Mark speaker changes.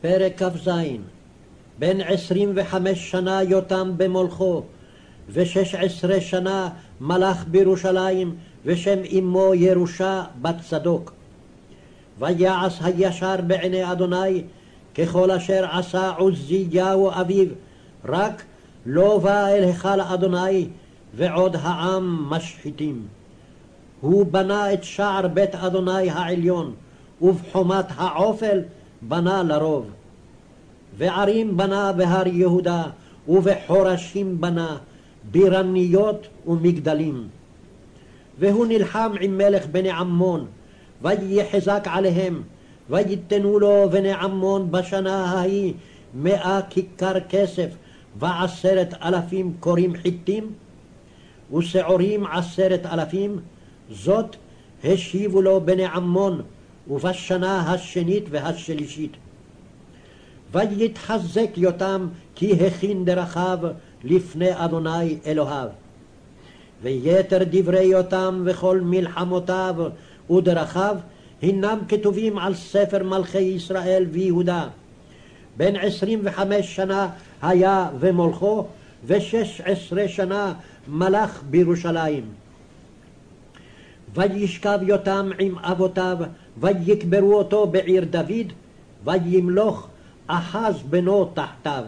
Speaker 1: פרק כ"ז בן עשרים וחמש שנה יותם במולכו, ושש עשרה שנה מלך בירושלים, ושם אמו ירושה בת צדוק. ויעש הישר בעיני אדוני ככל אשר עשה עוזיהו אביו, רק לא בא אל היכל אדוני, ועוד העם משחיתים. הוא בנה את שער בית אדוני העליון, ובחומת העופל בנה לרוב. וערים בנה בהר יהודה, ובחורשים בנה, בירניות ומגדלים. והוא נלחם עם מלך בני עמון, ויחזק עליהם, ויתנו לו בני עמון בשנה ההיא מאה כיכר כסף, ועשרת אלפים קוראים חיטים, ושעורים עשרת אלפים, זאת השיבו לו בני עמון, ובשנה השנית והשלישית. ויתחזק יותם כי הכין דרכיו לפני אדוני אלוהיו. ויתר דברי יותם וכל מלחמותיו ודרכיו הנם כתובים על ספר מלכי ישראל ויהודה. בן עשרים וחמש שנה היה ומולכו, ושש עשרה שנה מלך בירושלים. וישכב יותם עם אבותיו, ויקברו אותו בעיר דוד, וימלוך אחז בנו תחתיו.